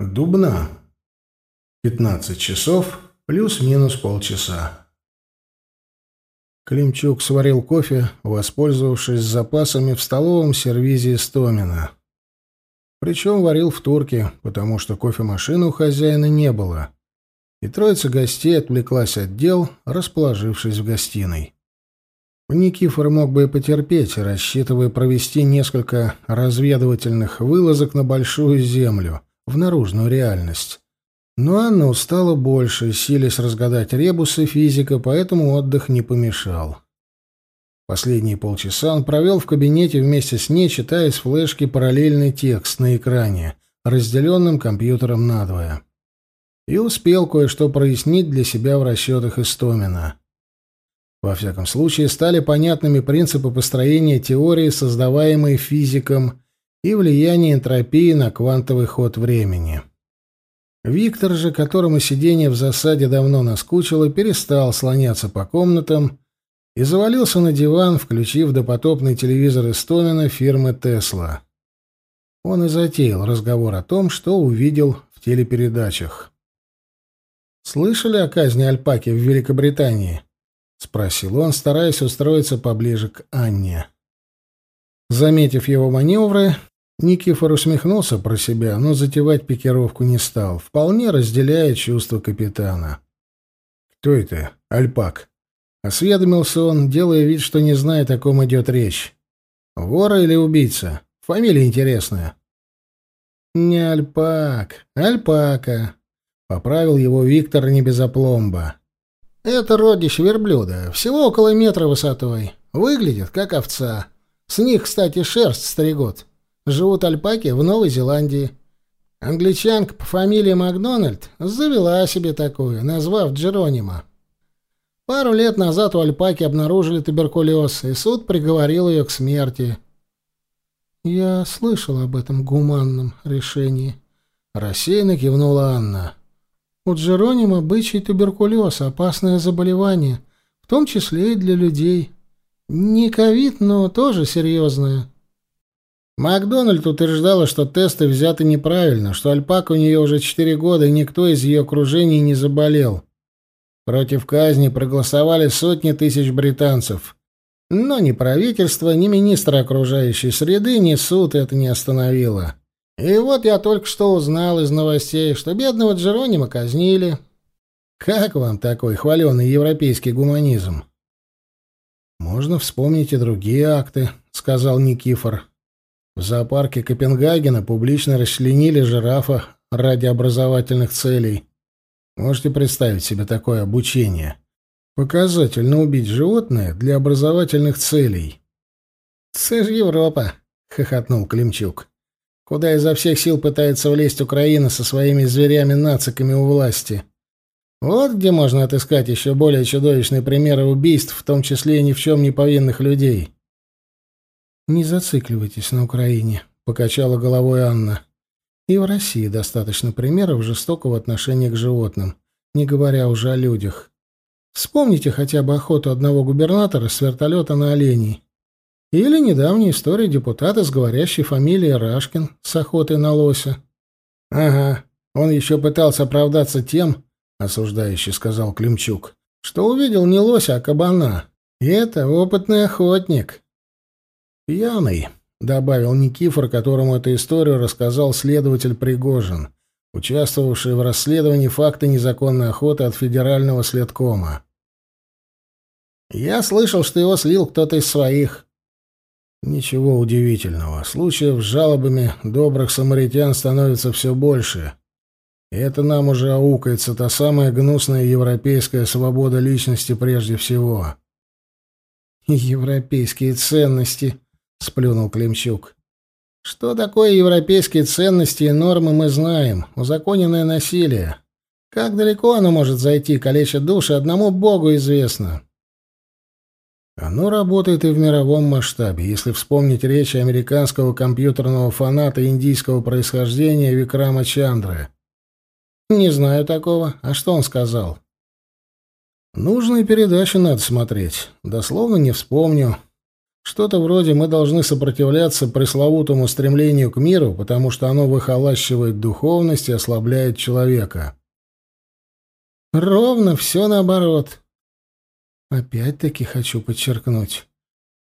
Дубна. 15 часов плюс-минус полчаса. Климчук сварил кофе, воспользовавшись запасами в столовом сервизе Стомина. Причем варил в турке, потому что кофемашины у хозяина не было. И троица гостей отвлеклась от дел, расположившись в гостиной. Никифор мог бы и потерпеть, рассчитывая провести несколько разведывательных вылазок на Большую Землю — в наружную реальность. Но Анна устала больше, силясь разгадать ребусы физика, поэтому отдых не помешал. Последние полчаса он провел в кабинете вместе с ней, читая с флешки параллельный текст на экране, разделенным компьютером надвое. И успел кое-что прояснить для себя в расчетах Истомина. Во всяком случае, стали понятными принципы построения теории, создаваемой физиком и влияние энтропии на квантовый ход времени. Виктор же, которому сидение в засаде давно наскучило, перестал слоняться по комнатам и завалился на диван, включив допотопный телевизор Истомина фирмы «Тесла». Он и затеял разговор о том, что увидел в телепередачах. «Слышали о казни Альпаки в Великобритании?» — спросил он, стараясь устроиться поближе к Анне. Заметив его маневры, Никифор усмехнулся про себя, но затевать пикировку не стал, вполне разделяя чувства капитана. «Кто это? Альпак?» Осведомился он, делая вид, что не знает, о ком идет речь. «Вора или убийца? Фамилия интересная». «Не Альпак, Альпака», — поправил его Виктор не без опломба. «Это родище верблюда, всего около метра высотой. Выглядит, как овца. С них, кстати, шерсть стригут». Живут альпаки в Новой Зеландии. Англичанка по фамилии Макдональд завела себе такую, назвав Джеронима. Пару лет назад у альпаки обнаружили туберкулез, и суд приговорил ее к смерти. «Я слышал об этом гуманном решении», — рассеянно кивнула Анна. «У Джеронима бычий туберкулез — опасное заболевание, в том числе и для людей. Не ковид, но тоже серьезное». Макдональд утверждала, что тесты взяты неправильно, что альпак у нее уже четыре года, и никто из ее окружений не заболел. Против казни проголосовали сотни тысяч британцев. Но ни правительство, ни министр окружающей среды, ни суд это не остановило. И вот я только что узнал из новостей, что бедного Джеронима казнили. Как вам такой хваленый европейский гуманизм? «Можно вспомнить и другие акты», — сказал Никифор. В зоопарке Копенгагена публично расчленили жирафа ради образовательных целей. Можете представить себе такое обучение? Показательно убить животное для образовательных целей. «Це ж Европа!» — хохотнул Климчук. «Куда изо всех сил пытается влезть Украина со своими зверями-нациками у власти?» Вот где можно отыскать еще более чудовищные примеры убийств, в том числе и ни в чем не повинных людей. Не зацикливайтесь на Украине, покачала головой Анна. И в России достаточно примеров жестокого отношения к животным, не говоря уже о людях. Вспомните хотя бы охоту одного губернатора с вертолета на оленей. Или недавнюю историю депутата с говорящей фамилией Рашкин с охотой на лося. — Ага, он еще пытался оправдаться тем, — осуждающе сказал Климчук, — что увидел не лося, а кабана. И это опытный охотник. Пьяный, добавил Никифор, которому эту историю рассказал следователь Пригожин, участвовавший в расследовании факта незаконной охоты от федерального следкома. Я слышал, что его слил кто-то из своих. Ничего удивительного. Случаев с жалобами добрых самаритян становится все больше. И это нам уже аукается та самая гнусная европейская свобода личности прежде всего. Европейские ценности, — сплюнул Климчук. «Что такое европейские ценности и нормы, мы знаем. Узаконенное насилие. Как далеко оно может зайти, калеча души, одному Богу известно». Оно работает и в мировом масштабе. Если вспомнить речи американского компьютерного фаната индийского происхождения Викрама Чандры. Не знаю такого. А что он сказал? Нужные передачи надо смотреть. Дословно не вспомню. Что-то вроде мы должны сопротивляться пресловутому стремлению к миру, потому что оно выхолащивает духовность и ослабляет человека. Ровно все наоборот. Опять-таки хочу подчеркнуть.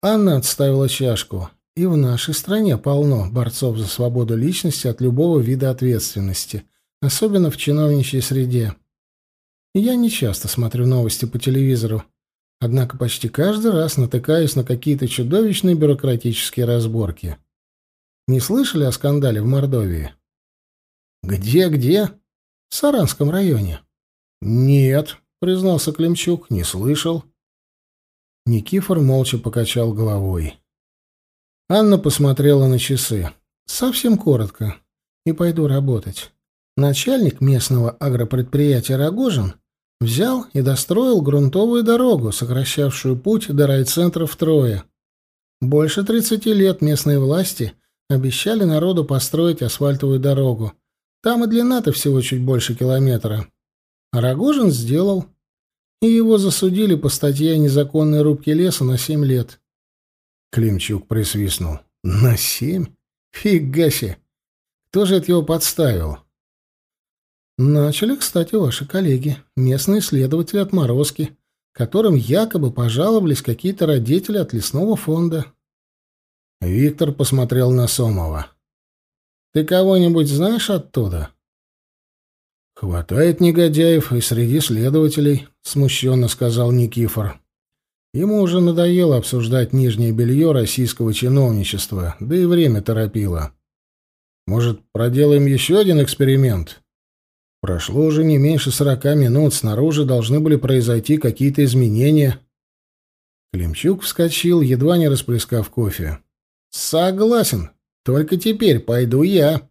Анна отставила чашку. И в нашей стране полно борцов за свободу личности от любого вида ответственности, особенно в чиновничьей среде. Я не часто смотрю новости по телевизору, Однако почти каждый раз натыкаюсь на какие-то чудовищные бюрократические разборки. Не слышали о скандале в Мордовии? Где-где? В Саранском районе. Нет, признался Климчук, не слышал. Никифор молча покачал головой. Анна посмотрела на часы. Совсем коротко. И пойду работать. Начальник местного агропредприятия Рогожин Взял и достроил грунтовую дорогу, сокращавшую путь до райцентра втрое. Больше 30 лет местные власти обещали народу построить асфальтовую дорогу. Там и длина-то всего чуть больше километра. Рогожин сделал. И его засудили по статье о незаконной рубке леса на 7 лет. Климчук присвистнул. На семь? Фига себе! Кто же это его подставил? Начали, кстати, ваши коллеги, местные следователи от Морозки, которым якобы пожаловались какие-то родители от лесного фонда. Виктор посмотрел на Сомова. «Ты кого-нибудь знаешь оттуда?» «Хватает негодяев и среди следователей», — смущенно сказал Никифор. Ему уже надоело обсуждать нижнее белье российского чиновничества, да и время торопило. «Может, проделаем еще один эксперимент?» Прошло уже не меньше сорока минут, снаружи должны были произойти какие-то изменения. Климчук вскочил, едва не расплескав кофе. «Согласен, только теперь пойду я».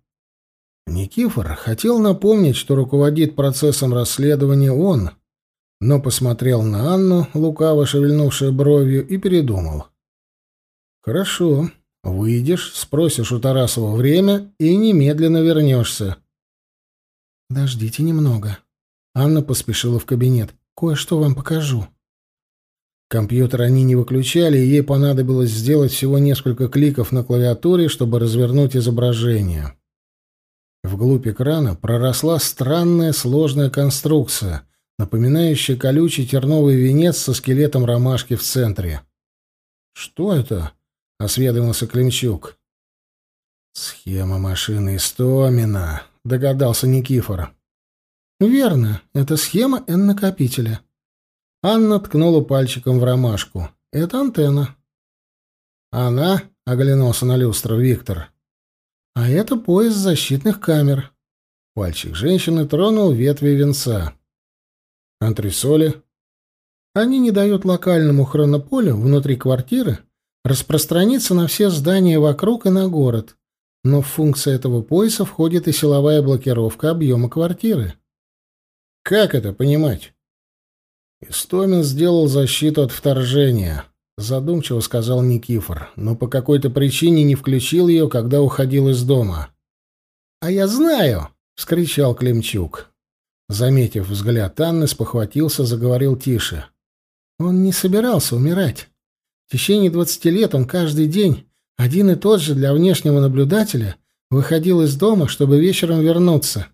Никифор хотел напомнить, что руководит процессом расследования он, но посмотрел на Анну, лукаво шевельнувшую бровью, и передумал. «Хорошо, выйдешь, спросишь у Тарасова время и немедленно вернешься». «Подождите немного». Анна поспешила в кабинет. «Кое-что вам покажу». Компьютер они не выключали, и ей понадобилось сделать всего несколько кликов на клавиатуре, чтобы развернуть изображение. Вглубь экрана проросла странная сложная конструкция, напоминающая колючий терновый венец со скелетом ромашки в центре. «Что это?» — осведомился Климчук. «Схема машины Истомина», — догадался Никифора. «Верно, это схема N-накопителя». Анна ткнула пальчиком в ромашку. «Это антенна». «Она?» — оглянулся на люстру Виктор. «А это пояс защитных камер». Пальчик женщины тронул ветви венца. «Антресоли?» «Они не дают локальному хронополю внутри квартиры распространиться на все здания вокруг и на город. Но в функции этого пояса входит и силовая блокировка объема квартиры. Как это понимать? Истомин сделал защиту от вторжения, задумчиво сказал Никифор, но по какой-то причине не включил ее, когда уходил из дома. А я знаю, вскричал Климчук. Заметив взгляд Анны, спохватился, заговорил тише. Он не собирался умирать. В течение двадцати лет он каждый день один и тот же для внешнего наблюдателя выходил из дома, чтобы вечером вернуться.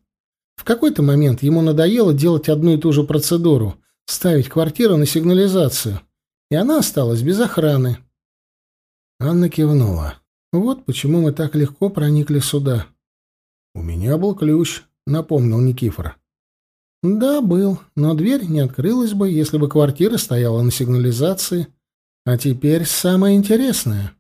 В какой-то момент ему надоело делать одну и ту же процедуру — ставить квартиру на сигнализацию, и она осталась без охраны. Анна кивнула. «Вот почему мы так легко проникли сюда». «У меня был ключ», — напомнил Никифор. «Да, был, но дверь не открылась бы, если бы квартира стояла на сигнализации. А теперь самое интересное.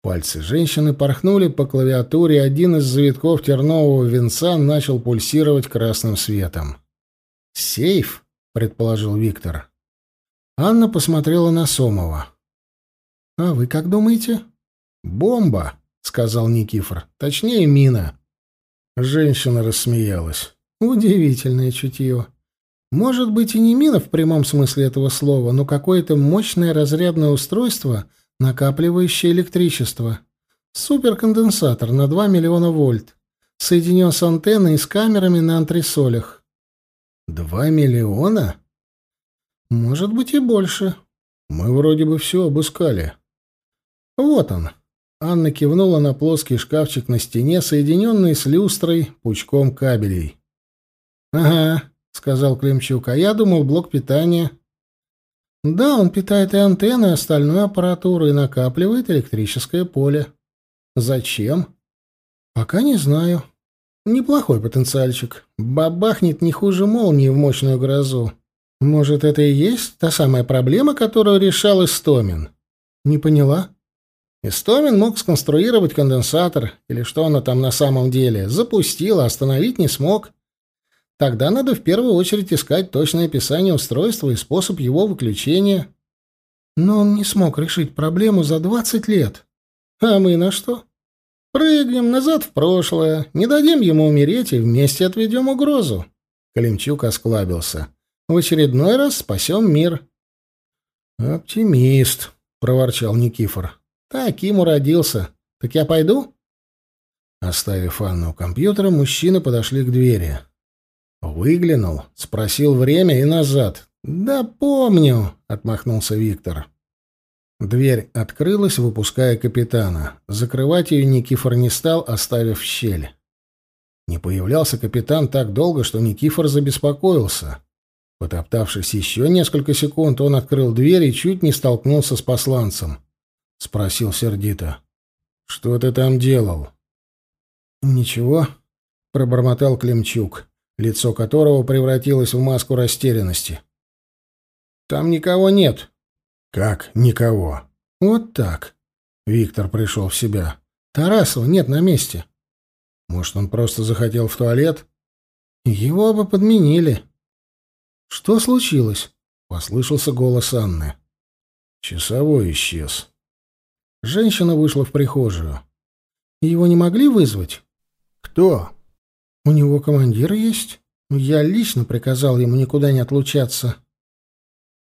Пальцы женщины порхнули по клавиатуре, один из завитков тернового венца начал пульсировать красным светом. «Сейф?» — предположил Виктор. Анна посмотрела на Сомова. «А вы как думаете?» «Бомба!» — сказал Никифор. «Точнее, мина». Женщина рассмеялась. «Удивительное чутье. Может быть, и не мина в прямом смысле этого слова, но какое-то мощное разрядное устройство — накапливающее электричество. Суперконденсатор на 2 миллиона вольт. Соединен с антенной и с камерами на антресолях. 2 миллиона? Может быть и больше. Мы вроде бы все обыскали. Вот он. Анна кивнула на плоский шкафчик на стене, соединенный с люстрой пучком кабелей. «Ага», — сказал Климчук, — «а я думал, блок питания». Да, он питает и антенны, и остальную аппаратуру и накапливает электрическое поле. Зачем? Пока не знаю. Неплохой потенциальчик. Бабахнет не хуже молнии в мощную грозу. Может, это и есть та самая проблема, которую решал Истомин? Не поняла? Истомин мог сконструировать конденсатор, или что оно там на самом деле, запустил, а остановить не смог. Тогда надо в первую очередь искать точное описание устройства и способ его выключения. Но он не смог решить проблему за 20 лет. А мы на что? Прыгнем назад в прошлое, не дадим ему умереть и вместе отведем угрозу. Климчук осклабился. В очередной раз спасем мир. Оптимист, проворчал Никифор. Таким уродился. Так я пойду? Оставив Анну у компьютера, мужчины подошли к двери. Выглянул, спросил время и назад. «Да помню», — отмахнулся Виктор. Дверь открылась, выпуская капитана. Закрывать ее Никифор не стал, оставив щель. Не появлялся капитан так долго, что Никифор забеспокоился. Потоптавшись еще несколько секунд, он открыл дверь и чуть не столкнулся с посланцем. Спросил сердито. «Что ты там делал?» «Ничего», — пробормотал Климчук лицо которого превратилось в маску растерянности. «Там никого нет». «Как никого?» «Вот так». Виктор пришел в себя. «Тарасова нет на месте». «Может, он просто захотел в туалет?» «Его бы подменили». «Что случилось?» — послышался голос Анны. «Часовой исчез». Женщина вышла в прихожую. «Его не могли вызвать?» «Кто?» У него командир есть? Ну, я лично приказал ему никуда не отлучаться.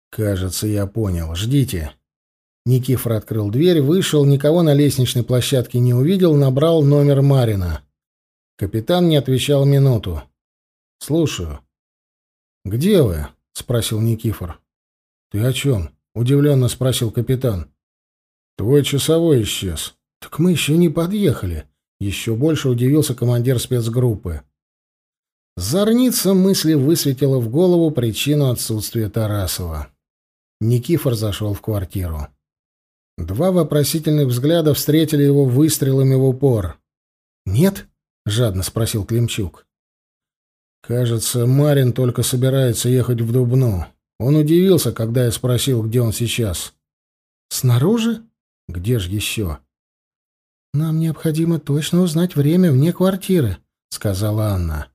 Кажется, я понял. Ждите. Никифор открыл дверь, вышел, никого на лестничной площадке не увидел, набрал номер Марина. Капитан не отвечал минуту. «Слушаю». «Где вы?» — спросил Никифор. «Ты о чем?» — удивленно спросил капитан. «Твой часовой исчез». «Так мы еще не подъехали. Еще больше удивился командир спецгруппы. Зорница мысли высветила в голову причину отсутствия Тарасова. Никифор зашел в квартиру. Два вопросительных взгляда встретили его выстрелами в упор. «Нет?» — жадно спросил Климчук. «Кажется, Марин только собирается ехать в Дубну. Он удивился, когда я спросил, где он сейчас». «Снаружи? Где же еще?» «Нам необходимо точно узнать время вне квартиры», — сказала Анна.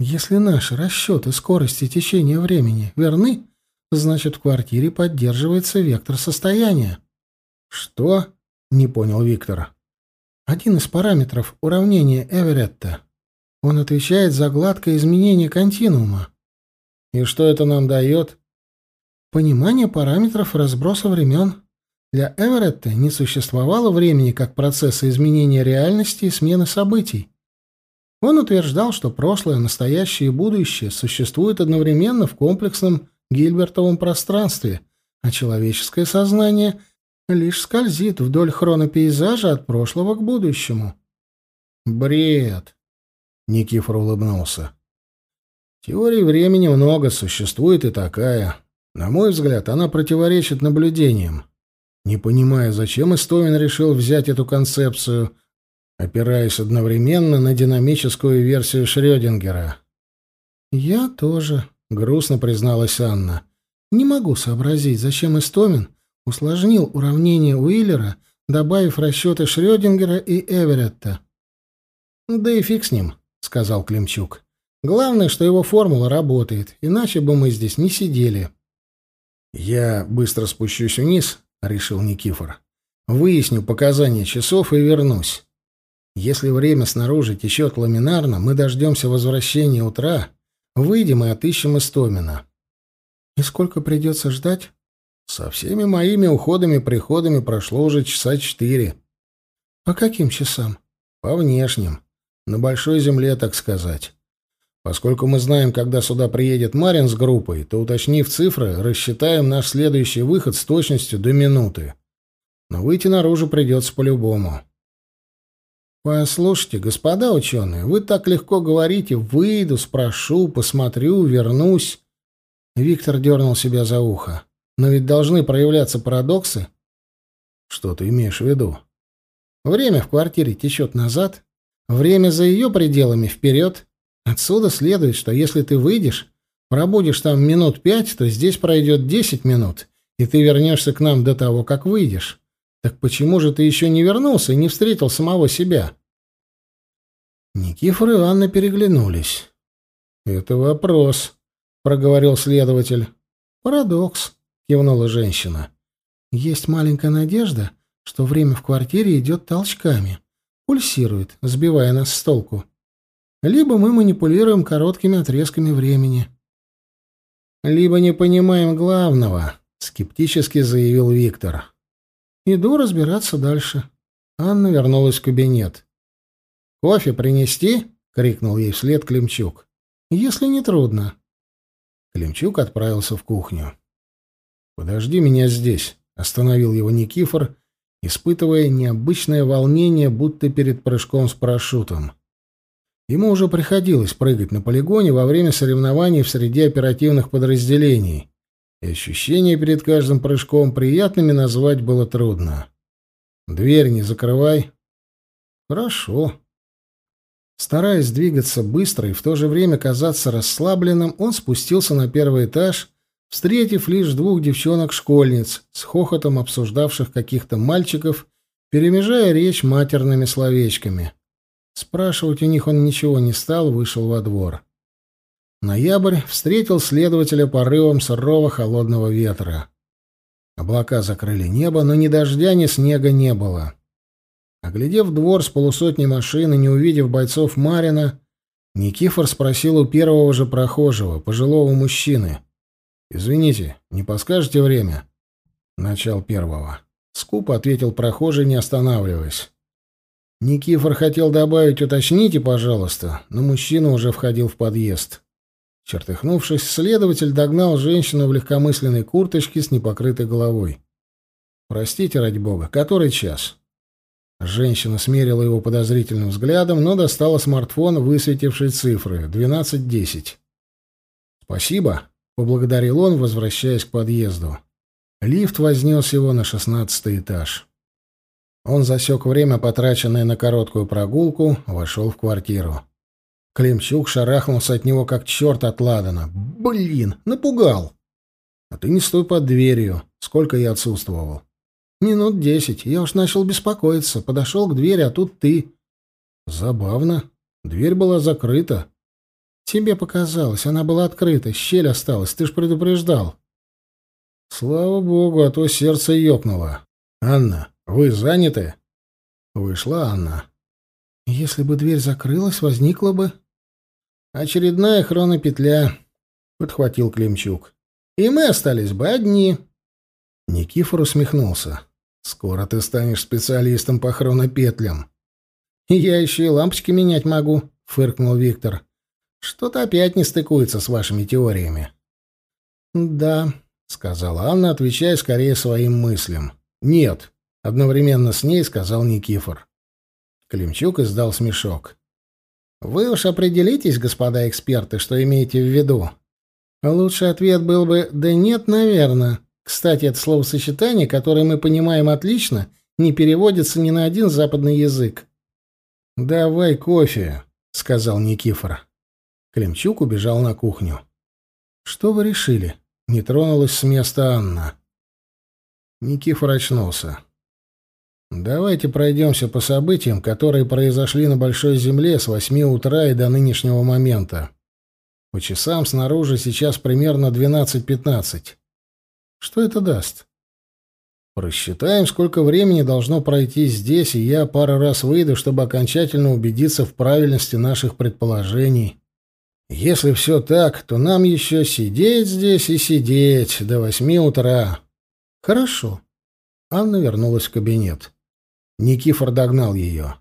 «Если наши расчеты скорости течения времени верны, значит, в квартире поддерживается вектор состояния». «Что?» — не понял Виктор. «Один из параметров уравнения Эверетта. Он отвечает за гладкое изменение континуума». «И что это нам дает?» «Понимание параметров разброса времен». Для Эверетта не существовало времени как процесса изменения реальности и смены событий. Он утверждал, что прошлое, настоящее и будущее существуют одновременно в комплексном Гильбертовом пространстве, а человеческое сознание лишь скользит вдоль хронопейзажа от прошлого к будущему. «Бред!» — Никифор улыбнулся. Теории времени много, существует и такая. На мой взгляд, она противоречит наблюдениям. Не понимая, зачем Истомин решил взять эту концепцию, опираясь одновременно на динамическую версию Шрёдингера. «Я тоже», — грустно призналась Анна. «Не могу сообразить, зачем Истомин усложнил уравнение Уиллера, добавив расчеты Шрёдингера и Эверетта». «Да и фиг с ним», — сказал Климчук. «Главное, что его формула работает, иначе бы мы здесь не сидели». «Я быстро спущусь вниз», — решил Никифор. «Выясню показания часов и вернусь. Если время снаружи течет ламинарно, мы дождемся возвращения утра, выйдем и отыщем Истомина». «И сколько придется ждать?» «Со всеми моими уходами-приходами прошло уже часа четыре». «По каким часам?» «По внешним. На большой земле, так сказать». Поскольку мы знаем, когда сюда приедет Марин с группой, то, уточнив цифры, рассчитаем наш следующий выход с точностью до минуты. Но выйти наружу придется по-любому. «Послушайте, господа ученые, вы так легко говорите «выйду, спрошу, посмотрю, вернусь». Виктор дернул себя за ухо. «Но ведь должны проявляться парадоксы». «Что ты имеешь в виду?» «Время в квартире течет назад, время за ее пределами вперед». Отсюда следует, что если ты выйдешь, пробудешь там минут пять, то здесь пройдет десять минут, и ты вернешься к нам до того, как выйдешь. Так почему же ты еще не вернулся и не встретил самого себя?» Никифор и Анна переглянулись. «Это вопрос», — проговорил следователь. «Парадокс», — кивнула женщина. «Есть маленькая надежда, что время в квартире идет толчками, пульсирует, сбивая нас с толку. Либо мы манипулируем короткими отрезками времени. Либо не понимаем главного, скептически заявил Виктор. Иду разбираться дальше. Анна вернулась в кабинет. Кофе принести? крикнул ей вслед Климчук. Если не трудно. Климчук отправился в кухню. Подожди меня здесь, остановил его Никифор, испытывая необычное волнение, будто перед прыжком с парашютом. Ему уже приходилось прыгать на полигоне во время соревнований в среде оперативных подразделений, и ощущения перед каждым прыжком приятными назвать было трудно. «Дверь не закрывай». «Хорошо». Стараясь двигаться быстро и в то же время казаться расслабленным, он спустился на первый этаж, встретив лишь двух девчонок-школьниц, с хохотом обсуждавших каких-то мальчиков, перемежая речь матерными словечками. — Спрашивать у них он ничего не стал, вышел во двор. Ноябрь встретил следователя порывом сырого холодного ветра. Облака закрыли небо, но ни дождя, ни снега не было. Оглядев двор с полусотни машин и не увидев бойцов Марина, Никифор спросил у первого же прохожего, пожилого мужчины. «Извините, не подскажете время?» Начал первого. Скупо ответил прохожий, не останавливаясь. Никифор хотел добавить «уточните, пожалуйста», но мужчина уже входил в подъезд. Чертыхнувшись, следователь догнал женщину в легкомысленной курточке с непокрытой головой. «Простите, ради бога, который час?» Женщина смерила его подозрительным взглядом, но достала смартфон, высветивший цифры — 12.10. «Спасибо», — поблагодарил он, возвращаясь к подъезду. Лифт вознес его на шестнадцатый этаж. Он засек время, потраченное на короткую прогулку, вошел в квартиру. Климчук шарахнулся от него, как черт от Ладана. «Блин, напугал!» «А ты не стой под дверью. Сколько я отсутствовал?» «Минут десять. Я уж начал беспокоиться. Подошел к двери, а тут ты». «Забавно. Дверь была закрыта». «Тебе показалось. Она была открыта. Щель осталась. Ты ж предупреждал». «Слава богу, а то сердце ёкнуло. Анна, «Вы заняты?» Вышла она. «Если бы дверь закрылась, возникла бы...» «Очередная хронопетля», — подхватил Климчук. «И мы остались бы одни». Никифор усмехнулся. «Скоро ты станешь специалистом по хронопетлям». «Я еще и лампочки менять могу», — фыркнул Виктор. «Что-то опять не стыкуется с вашими теориями». «Да», — сказала Анна, отвечая скорее своим мыслям. «Нет», Одновременно с ней сказал Никифор. Климчук издал смешок. «Вы уж определитесь, господа эксперты, что имеете в виду. Лучший ответ был бы «да нет, наверное». Кстати, это словосочетание, которое мы понимаем отлично, не переводится ни на один западный язык. «Давай кофе», — сказал Никифор. Климчук убежал на кухню. «Что вы решили?» — не тронулась с места Анна. Никифор очнулся. Давайте пройдемся по событиям, которые произошли на Большой Земле с 8 утра и до нынешнего момента. По часам снаружи сейчас примерно 12.15. Что это даст? Рассчитаем, сколько времени должно пройти здесь, и я пару раз выйду, чтобы окончательно убедиться в правильности наших предположений. Если все так, то нам еще сидеть здесь и сидеть до восьми утра. Хорошо. Анна вернулась в кабинет. Никифор догнал ее.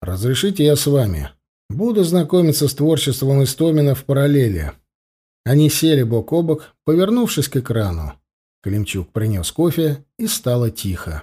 «Разрешите я с вами? Буду знакомиться с творчеством Истомина в параллели». Они сели бок о бок, повернувшись к экрану. Климчук принес кофе, и стало тихо.